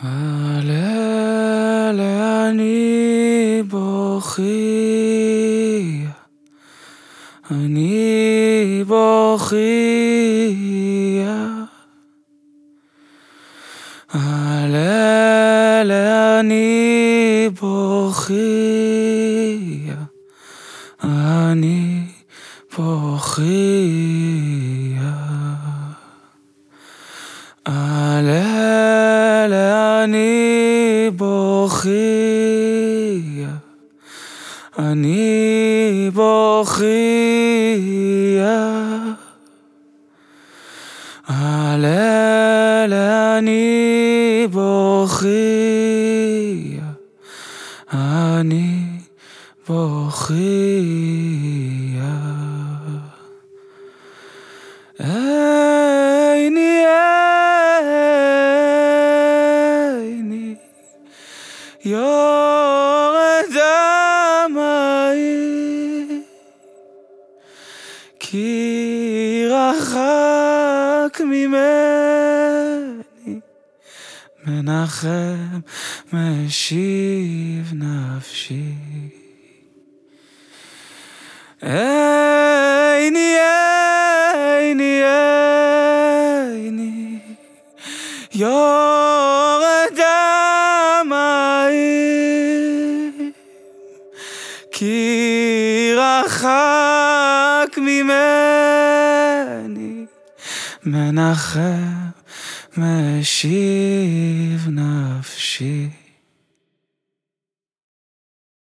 הלל אני בוכי, אני בוכי. הלל אני בוכי, אני בוכי. הלל אני בוכי, אני בוכי. הלל אני בוכי, אני בוכי. your damai ki rachak mimeni menachem meshiv nafshi Eini, eini, eini, your כי רחק ממני מנחם משיב נפשי